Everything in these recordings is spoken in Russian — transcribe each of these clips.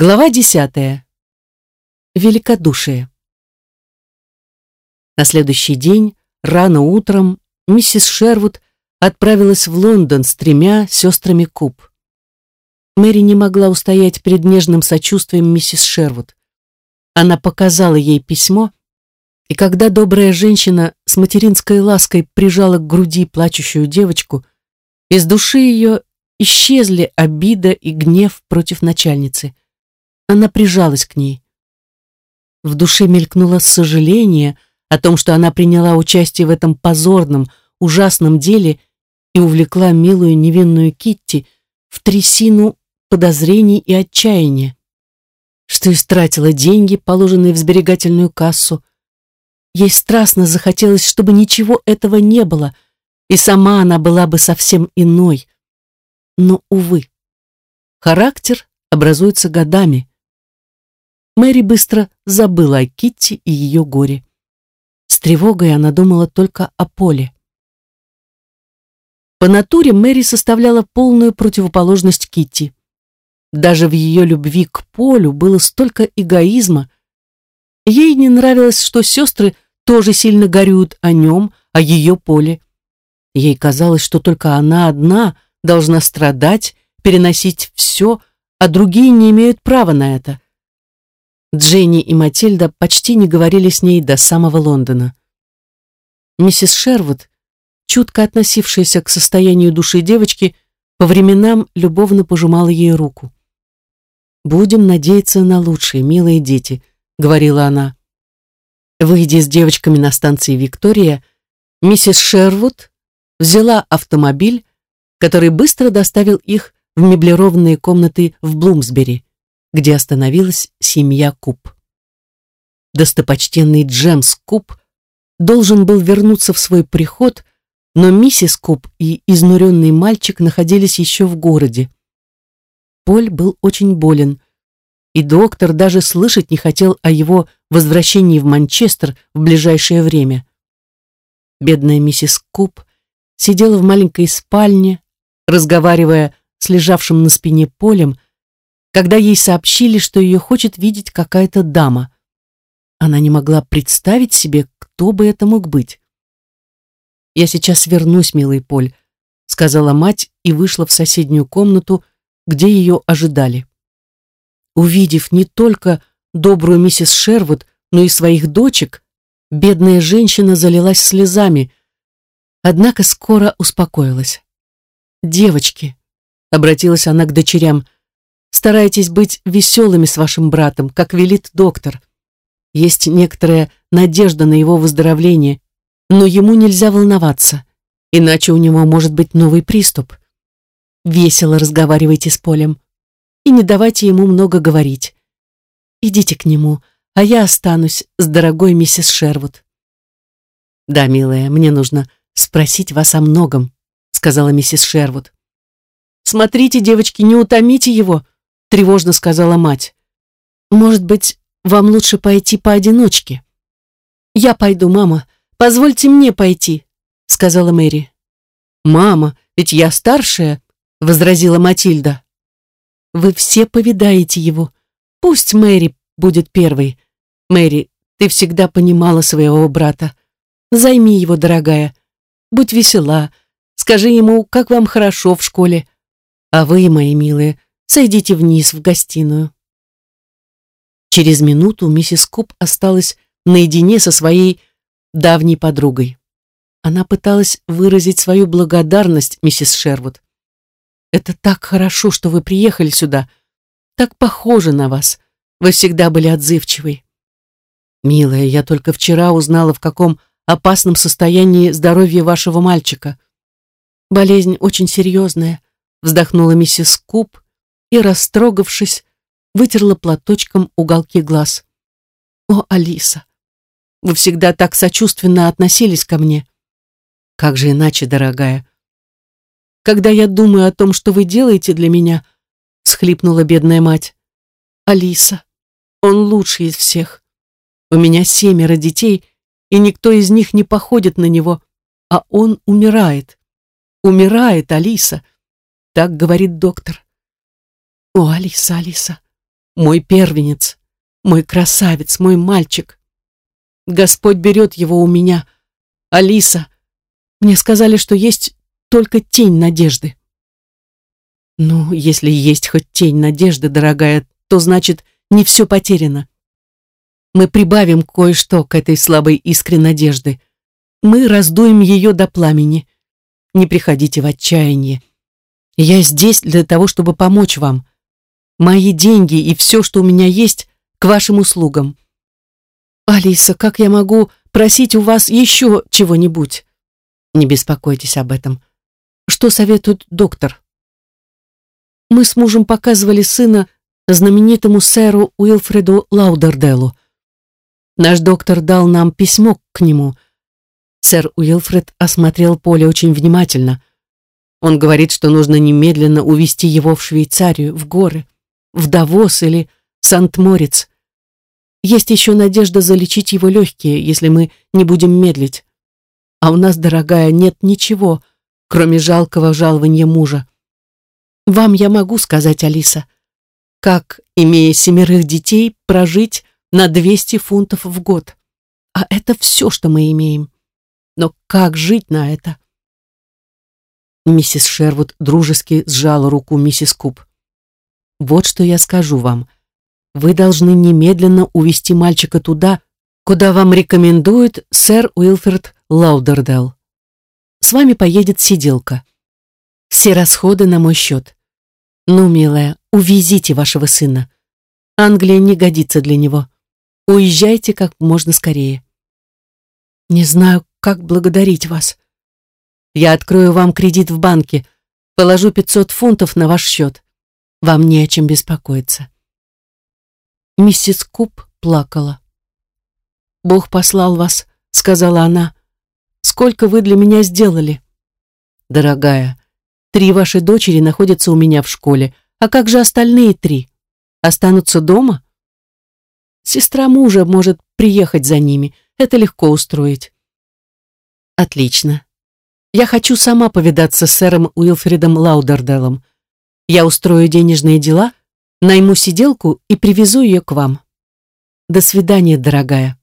Глава десятая. Великодушие. На следующий день, рано утром, миссис Шервуд отправилась в Лондон с тремя сестрами Куб. Мэри не могла устоять перед нежным сочувствием миссис Шервуд. Она показала ей письмо, и когда добрая женщина с материнской лаской прижала к груди плачущую девочку, из души ее исчезли обида и гнев против начальницы. Она прижалась к ней. В душе мелькнуло сожаление о том, что она приняла участие в этом позорном, ужасном деле и увлекла милую невинную Китти в трясину подозрений и отчаяния, что истратила деньги, положенные в сберегательную кассу. Ей страстно захотелось, чтобы ничего этого не было, и сама она была бы совсем иной. Но, увы, характер образуется годами. Мэри быстро забыла о Китти и ее горе. С тревогой она думала только о Поле. По натуре Мэри составляла полную противоположность Китти. Даже в ее любви к Полю было столько эгоизма. Ей не нравилось, что сестры тоже сильно горюют о нем, о ее Поле. Ей казалось, что только она одна должна страдать, переносить все, а другие не имеют права на это. Дженни и Матильда почти не говорили с ней до самого Лондона. Миссис Шервуд, чутко относившаяся к состоянию души девочки, по временам любовно пожимала ей руку. «Будем надеяться на лучшее, милые дети», — говорила она. Выйдя с девочками на станции Виктория, миссис Шервуд взяла автомобиль, который быстро доставил их в меблированные комнаты в Блумсбери где остановилась семья Куб. Достопочтенный Джемс Куб должен был вернуться в свой приход, но миссис Куб и изнуренный мальчик находились еще в городе. Поль был очень болен, и доктор даже слышать не хотел о его возвращении в Манчестер в ближайшее время. Бедная миссис Куб сидела в маленькой спальне, разговаривая с лежавшим на спине Полем, когда ей сообщили, что ее хочет видеть какая-то дама. Она не могла представить себе, кто бы это мог быть. «Я сейчас вернусь, милый Поль», — сказала мать и вышла в соседнюю комнату, где ее ожидали. Увидев не только добрую миссис Шервуд, но и своих дочек, бедная женщина залилась слезами, однако скоро успокоилась. «Девочки», — обратилась она к дочерям, — Старайтесь быть веселыми с вашим братом, как велит доктор. Есть некоторая надежда на его выздоровление, но ему нельзя волноваться, иначе у него может быть новый приступ. Весело разговаривайте с Полем и не давайте ему много говорить. Идите к нему, а я останусь с дорогой миссис Шервуд. Да, милая, мне нужно спросить вас о многом, сказала миссис Шервуд. Смотрите, девочки, не утомите его, тревожно сказала мать. Может быть, вам лучше пойти поодиночке? Я пойду, мама. Позвольте мне пойти, сказала Мэри. Мама, ведь я старшая, возразила Матильда. Вы все повидаете его. Пусть Мэри будет первой. Мэри, ты всегда понимала своего брата. Займи его, дорогая. Будь весела. Скажи ему, как вам хорошо в школе. А вы, мои милые, Сойдите вниз в гостиную. Через минуту миссис Куб осталась наедине со своей давней подругой. Она пыталась выразить свою благодарность миссис Шервуд. «Это так хорошо, что вы приехали сюда. Так похоже на вас. Вы всегда были отзывчивой». «Милая, я только вчера узнала, в каком опасном состоянии здоровье вашего мальчика. Болезнь очень серьезная», вздохнула миссис Куб и, растрогавшись, вытерла платочком уголки глаз. «О, Алиса, вы всегда так сочувственно относились ко мне. Как же иначе, дорогая? Когда я думаю о том, что вы делаете для меня, — схлипнула бедная мать. Алиса, он лучший из всех. У меня семеро детей, и никто из них не походит на него, а он умирает. Умирает, Алиса, так говорит доктор. О, Алиса, Алиса, Мой первенец, мой красавец, мой мальчик. Господь берет его у меня. Алиса, мне сказали, что есть только тень надежды. Ну, если есть хоть тень надежды, дорогая, то значит, не все потеряно. Мы прибавим кое-что к этой слабой искре надежды. Мы раздуем ее до пламени. Не приходите в отчаяние. Я здесь для того, чтобы помочь вам. Мои деньги и все, что у меня есть, к вашим услугам. Алиса, как я могу просить у вас еще чего-нибудь? Не беспокойтесь об этом. Что советует доктор? Мы с мужем показывали сына знаменитому сэру Уилфреду Лаудерделу. Наш доктор дал нам письмо к нему. Сэр Уилфред осмотрел поле очень внимательно. Он говорит, что нужно немедленно увезти его в Швейцарию, в горы, в Давос или Сант-Морец. Есть еще надежда залечить его легкие, если мы не будем медлить. А у нас, дорогая, нет ничего, кроме жалкого жалования мужа. Вам я могу сказать, Алиса, как, имея семерых детей, прожить на 200 фунтов в год. А это все, что мы имеем. Но как жить на это? Миссис Шервуд дружески сжала руку миссис Куб. Вот что я скажу вам. Вы должны немедленно увести мальчика туда, куда вам рекомендует сэр Уилфорд Лаудердell. С вами поедет сиделка. Все расходы на мой счет. Ну, милая, увезите вашего сына. Англия не годится для него. Уезжайте как можно скорее. Не знаю, как благодарить вас. Я открою вам кредит в банке, положу 500 фунтов на ваш счет. Вам не о чем беспокоиться. Миссис Куб плакала. «Бог послал вас», — сказала она. «Сколько вы для меня сделали?» «Дорогая, три ваши дочери находятся у меня в школе, а как же остальные три? Останутся дома?» «Сестра мужа может приехать за ними, это легко устроить». «Отлично. Я хочу сама повидаться с сэром Уилфридом Лаудерделлом. Я устрою денежные дела, найму сиделку и привезу ее к вам. До свидания, дорогая».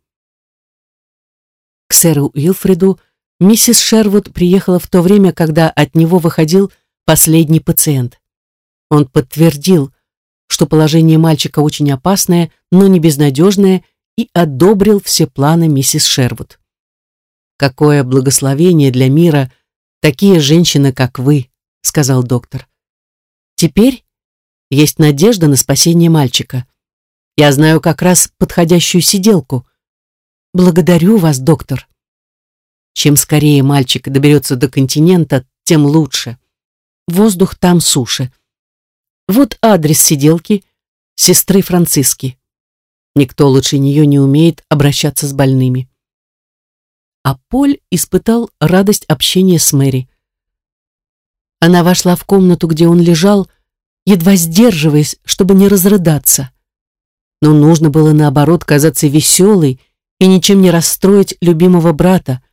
К сэру Уилфриду миссис Шервуд приехала в то время, когда от него выходил последний пациент. Он подтвердил, что положение мальчика очень опасное, но не безнадежное, и одобрил все планы миссис Шервуд. «Какое благословение для мира такие женщины, как вы», — сказал доктор. «Теперь есть надежда на спасение мальчика. Я знаю как раз подходящую сиделку. Благодарю вас, доктор. Чем скорее мальчик доберется до континента, тем лучше. Воздух там суше. Вот адрес сиделки, сестры Франциски. Никто лучше нее не умеет обращаться с больными. А Поль испытал радость общения с Мэри. Она вошла в комнату, где он лежал, едва сдерживаясь, чтобы не разрыдаться. Но нужно было, наоборот, казаться веселой и ничем не расстроить любимого брата.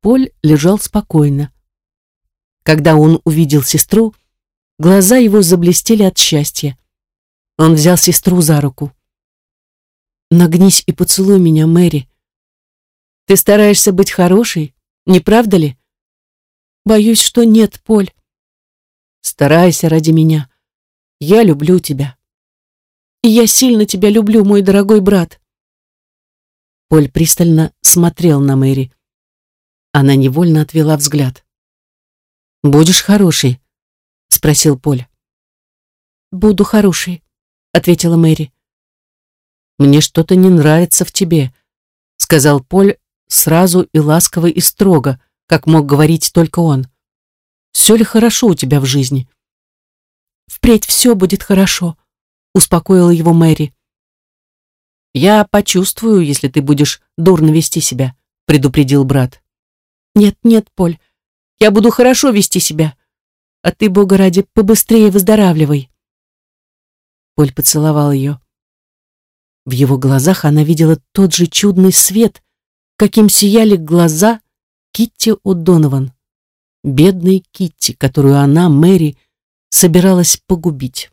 Поль лежал спокойно. Когда он увидел сестру, глаза его заблестели от счастья. Он взял сестру за руку. «Нагнись и поцелуй меня, Мэри. Ты стараешься быть хорошей, не правда ли?» «Боюсь, что нет, Поль». «Старайся ради меня. Я люблю тебя». «И я сильно тебя люблю, мой дорогой брат». Поль пристально смотрел на Мэри. Она невольно отвела взгляд. «Будешь хороший?» — спросил Поль. «Буду хороший», — ответила Мэри. «Мне что-то не нравится в тебе», — сказал Поль сразу и ласково и строго, как мог говорить только он. «Все ли хорошо у тебя в жизни?» «Впредь все будет хорошо», — успокоила его Мэри. «Я почувствую, если ты будешь дурно вести себя», — предупредил брат. «Нет, нет, Поль, я буду хорошо вести себя, а ты, Бога ради, побыстрее выздоравливай». Поль поцеловал ее. В его глазах она видела тот же чудный свет, каким сияли глаза Китти О'Донован, бедной Китти, которую она, Мэри, собиралась погубить.